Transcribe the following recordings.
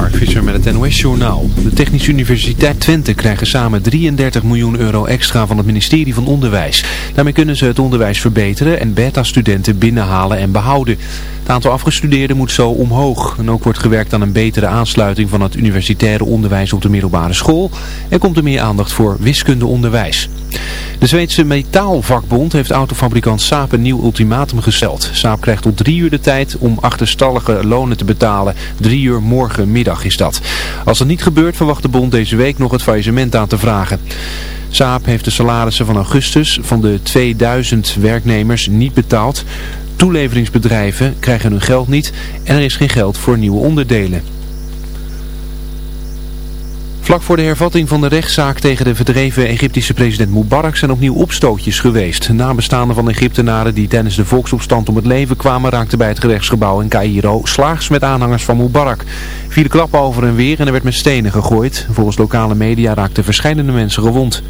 Mark Visser met het NOS-journaal. De Technische Universiteit Twente krijgen samen 33 miljoen euro extra van het ministerie van Onderwijs. Daarmee kunnen ze het onderwijs verbeteren en beta-studenten binnenhalen en behouden. Het aantal afgestudeerden moet zo omhoog. En ook wordt gewerkt aan een betere aansluiting van het universitaire onderwijs op de middelbare school. En komt er meer aandacht voor wiskundeonderwijs. De Zweedse metaalvakbond heeft autofabrikant Saab een nieuw ultimatum gesteld. Saab krijgt tot drie uur de tijd om achterstallige lonen te betalen. Drie uur morgenmiddag is dat. Als dat niet gebeurt verwacht de bond deze week nog het faillissement aan te vragen. Saab heeft de salarissen van augustus van de 2000 werknemers niet betaald. Toeleveringsbedrijven krijgen hun geld niet en er is geen geld voor nieuwe onderdelen. Vlak voor de hervatting van de rechtszaak tegen de verdreven Egyptische president Mubarak zijn opnieuw opstootjes geweest. Nabestaanden van Egyptenaren die tijdens de volksopstand om het leven kwamen raakten bij het gerechtsgebouw in Cairo slaags met aanhangers van Mubarak. Vierde klappen over en weer en er werd met stenen gegooid. Volgens lokale media raakten verschillende mensen gewond.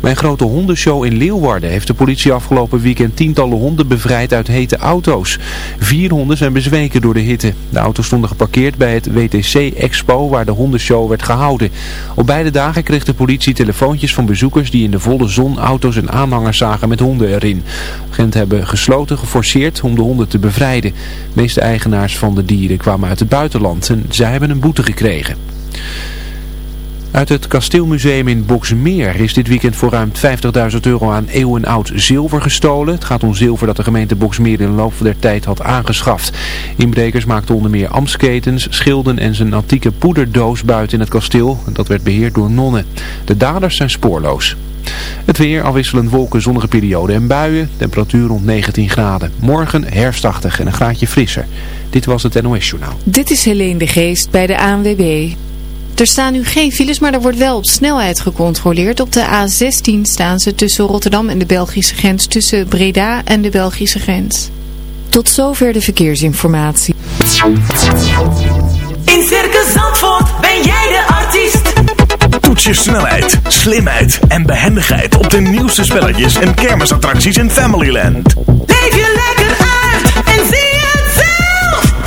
Bij een grote hondenshow in Leeuwarden heeft de politie afgelopen weekend tientallen honden bevrijd uit hete auto's. Vier honden zijn bezweken door de hitte. De auto's stonden geparkeerd bij het WTC Expo waar de hondenshow werd gehouden. Op beide dagen kreeg de politie telefoontjes van bezoekers die in de volle zon auto's en aanhangers zagen met honden erin. Agenten hebben gesloten geforceerd om de honden te bevrijden. De meeste eigenaars van de dieren kwamen uit het buitenland en zij hebben een boete gekregen. Uit het kasteelmuseum in Boksmeer is dit weekend voor ruim 50.000 euro aan eeuwenoud zilver gestolen. Het gaat om zilver dat de gemeente Boksmeer in de loop der tijd had aangeschaft. Inbrekers maakten onder meer amsketens, schilden en zijn antieke poederdoos buiten in het kasteel. Dat werd beheerd door nonnen. De daders zijn spoorloos. Het weer, afwisselend wolken, zonnige periode en buien. Temperatuur rond 19 graden. Morgen herfstachtig en een graadje frisser. Dit was het NOS Journaal. Dit is Helene de Geest bij de ANWB. Er staan nu geen files, maar er wordt wel op snelheid gecontroleerd. Op de A16 staan ze tussen Rotterdam en de Belgische grens, tussen Breda en de Belgische grens. Tot zover de verkeersinformatie. In Circus Zandvoort ben jij de artiest. Toets je snelheid, slimheid en behendigheid op de nieuwste spelletjes en kermisattracties in Familyland. Leef je lekker uit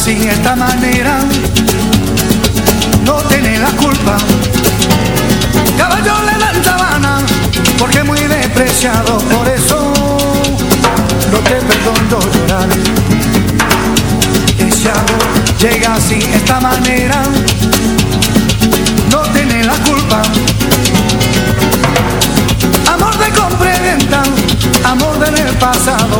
Así, esta manera, no tiene la culpa. Caballo le dan sabana, porque muy despreciado, por eso no te perdono llorar. Ese amor llega así, esta manera, no tiene la culpa. Amor de compra y venta, amor del pasado.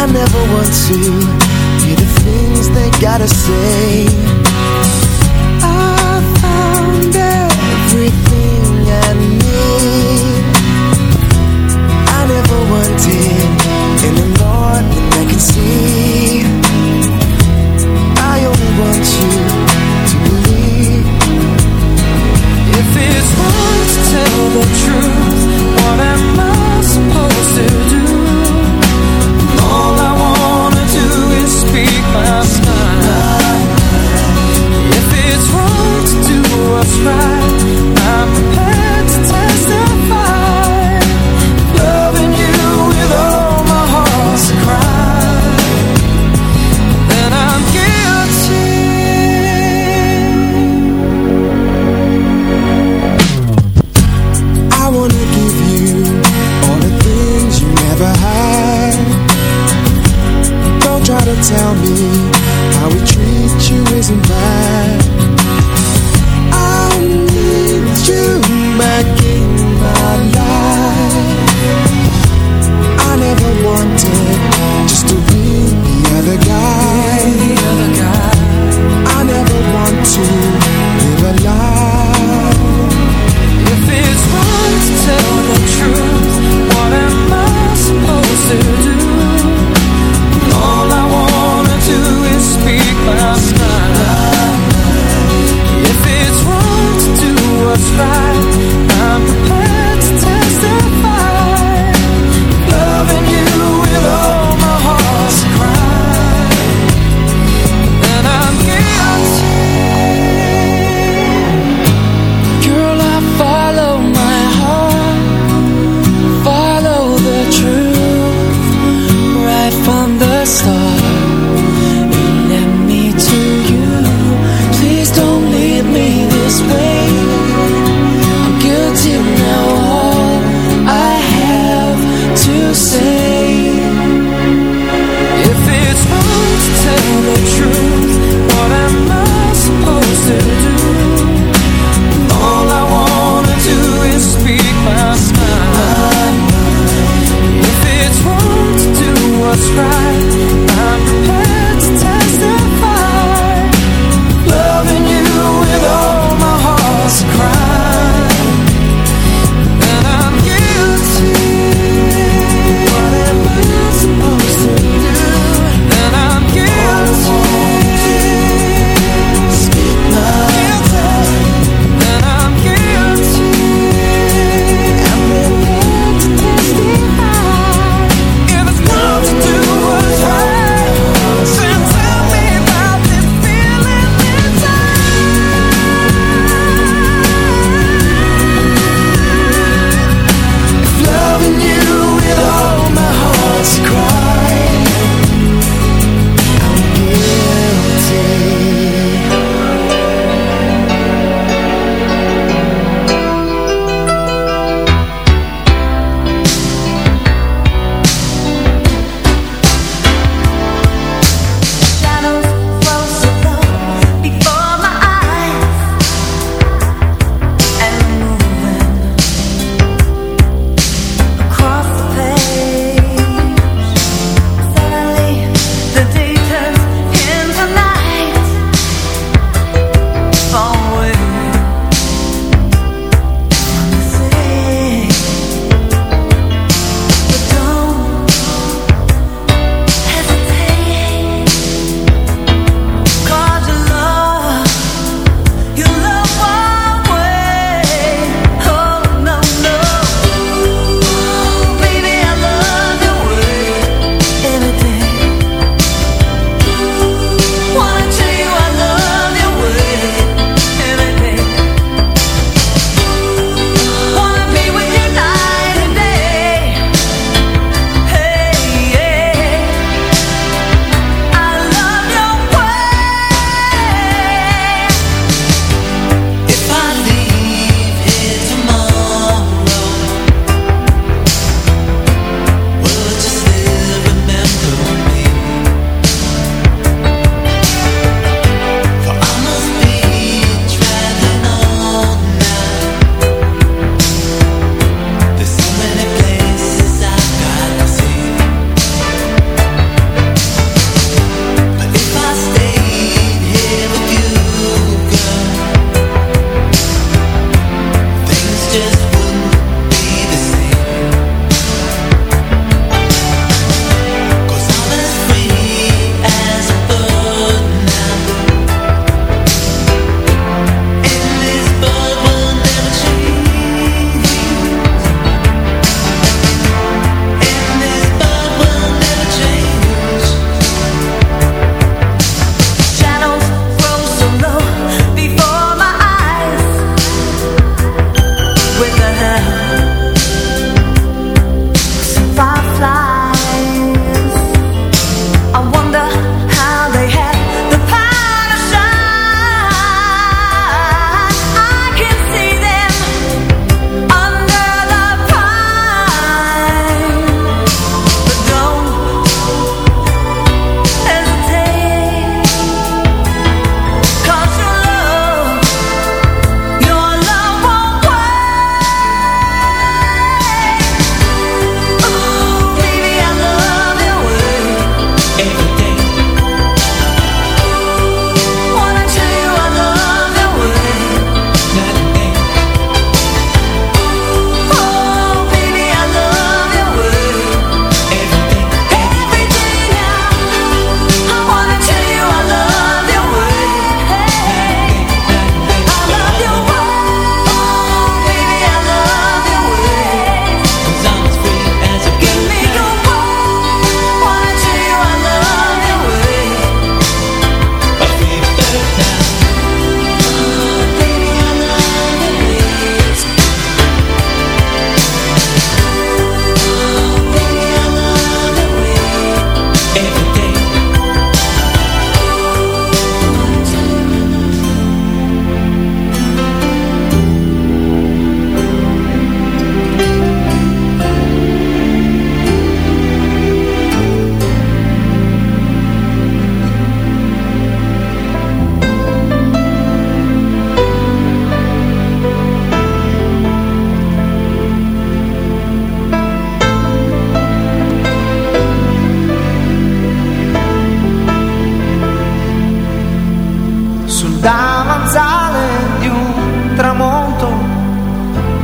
I never want to hear the things they gotta say. I found everything I need. I never wanted in the Lord that I can see. I only want you to believe. If it's wrong to tell the truth.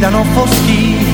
gridano foschi così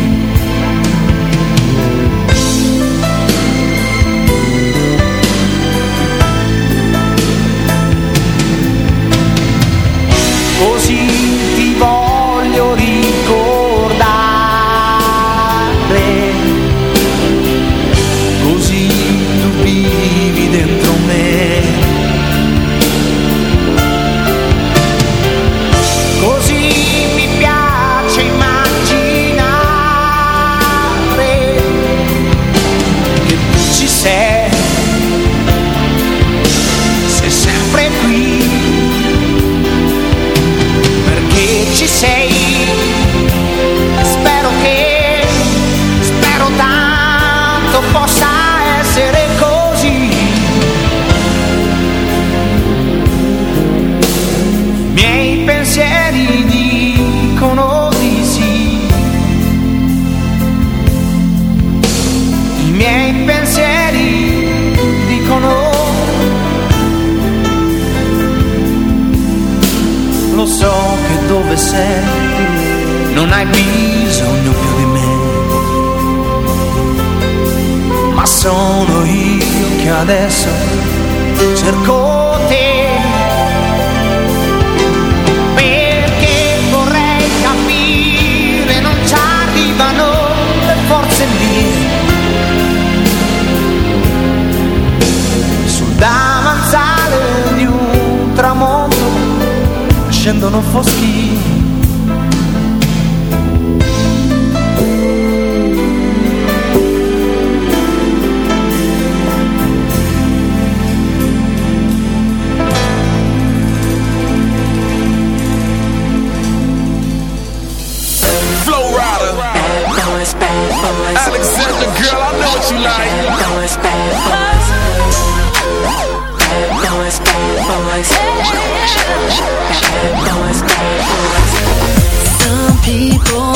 Some people.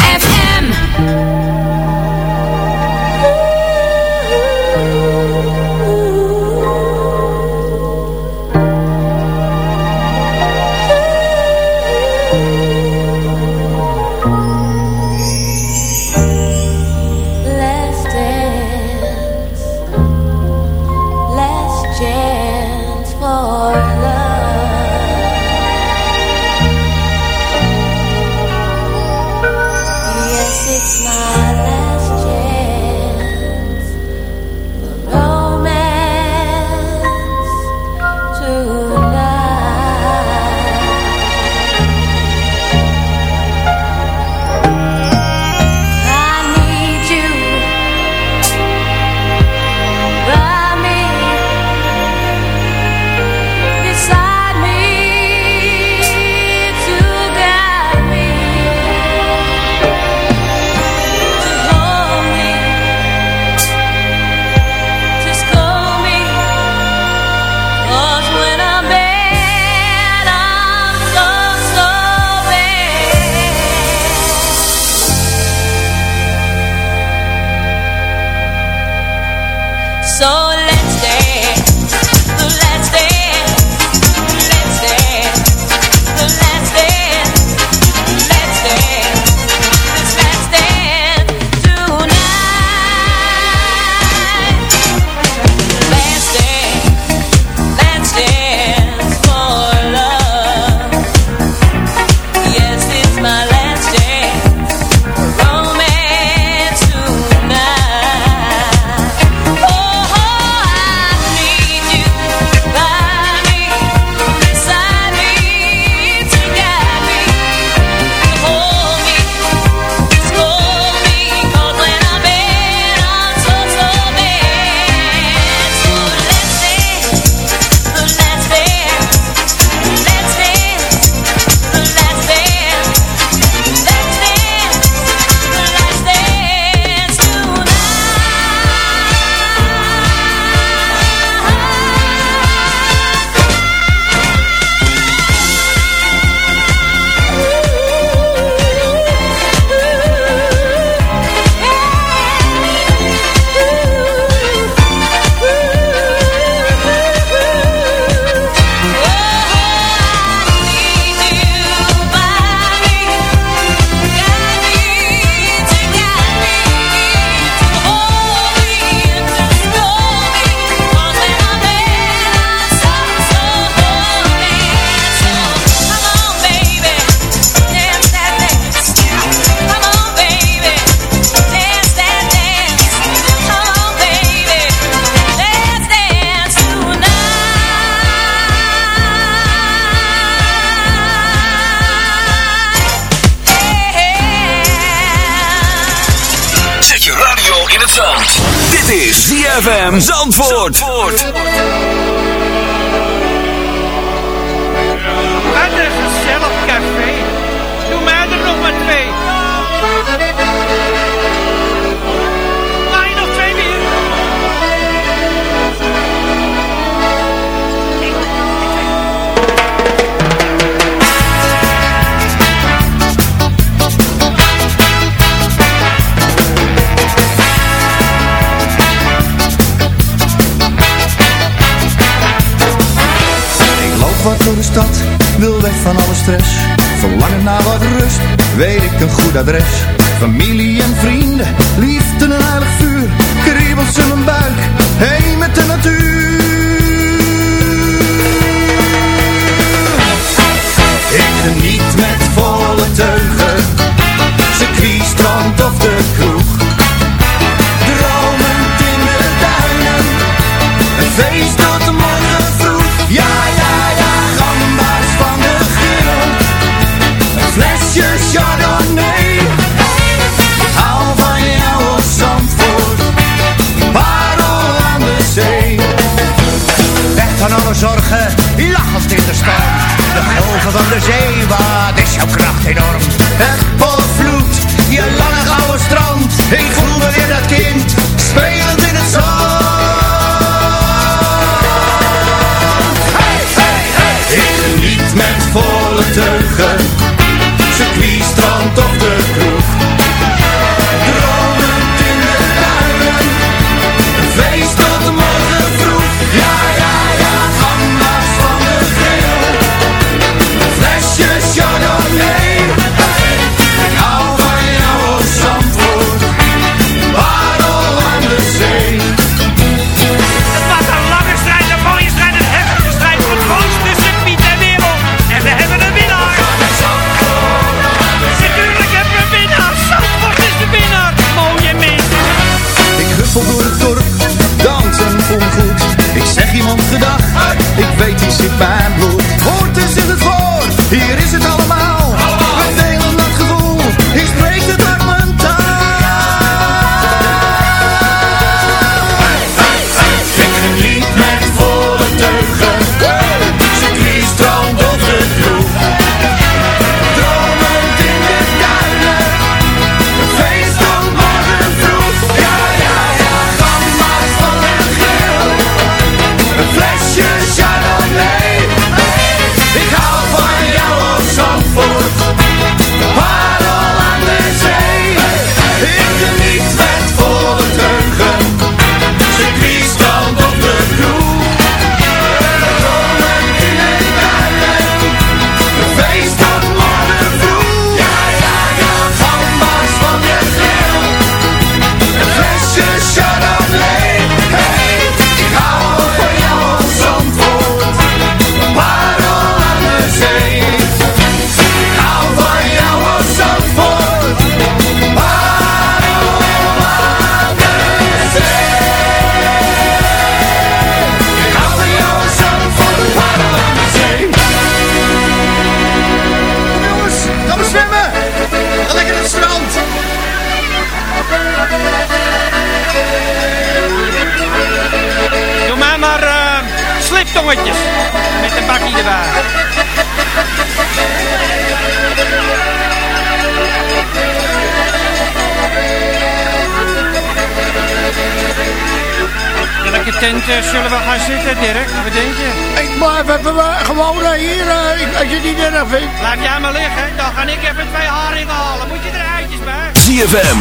Eh, zullen we gaan zitten, direct. Wat denk je? Ik maar even gewoon eh, hier, eh, als je niet erg vindt. Laat jij maar liggen, dan ga ik even twee haringen halen. Moet je er eitjes bij? ZFM,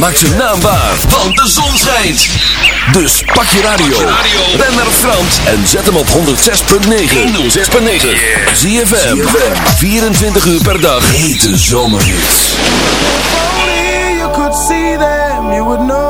maak zijn naambaar. want de zon schijnt. Dus pak je radio, ren naar Frans en zet hem op 106.9. 106.9. ZFM, 24 uur per dag, hete zomerhits. If.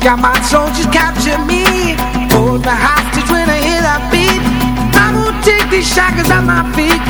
got my soldiers capture me. Hold the hostage when I hear that beat. I won't take these shackles at my feet.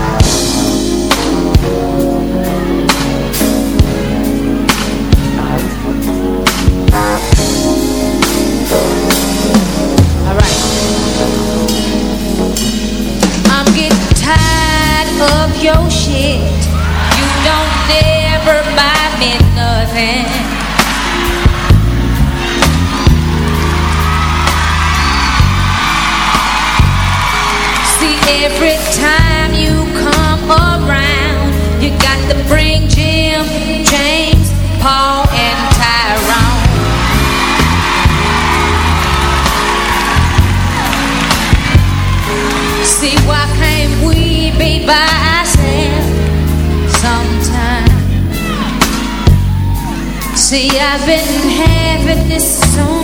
See, I've been having this so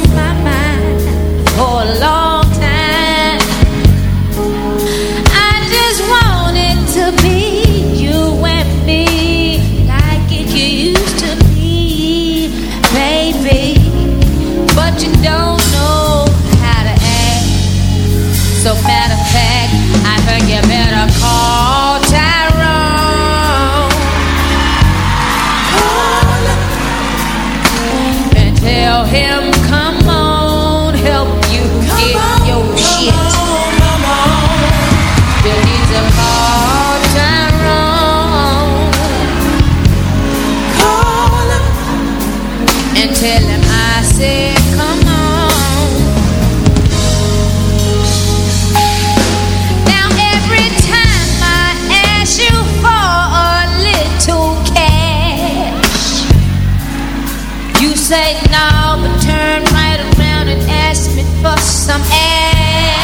say no, but turn right around and ask me for some ass.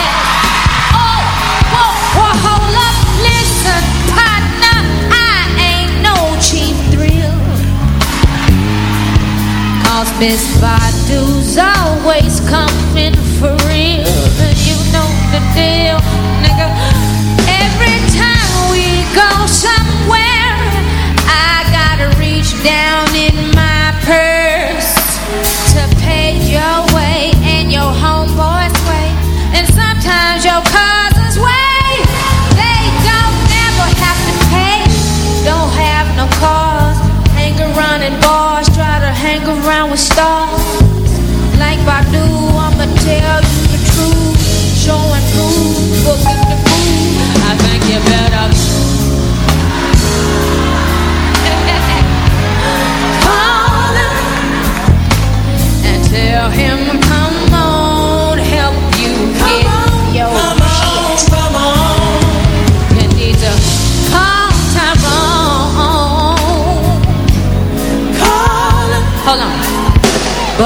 Oh, whoa, whoa, hold up, listen, partner, I ain't no cheap thrill. Cause Miss Badu's always coming for real, you know the deal.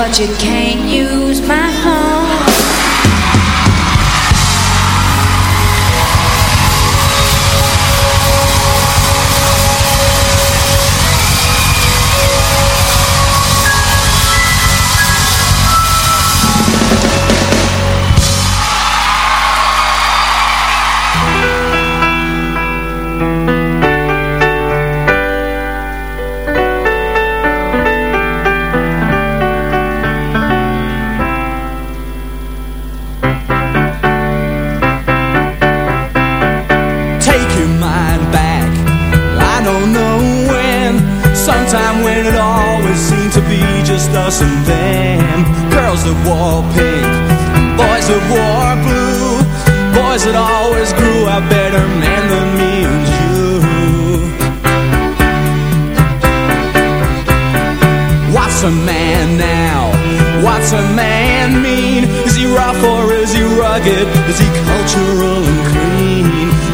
but you can't. us and them Girls that wore pink Boys that wore blue Boys that always grew up better men than me and you What's a man now? What's a man mean? Is he rough or is he rugged? Is he cultural and clean?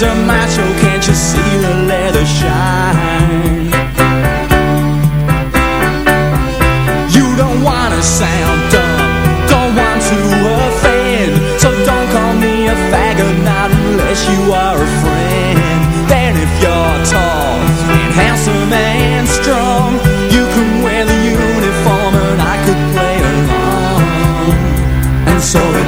the gays are macho, can't you see the leather shine? You don't wanna sound dumb, don't want to offend, so don't call me a faggot, not unless you are a friend. Then if you're tall and handsome and strong, you can wear the uniform and I could play along. And so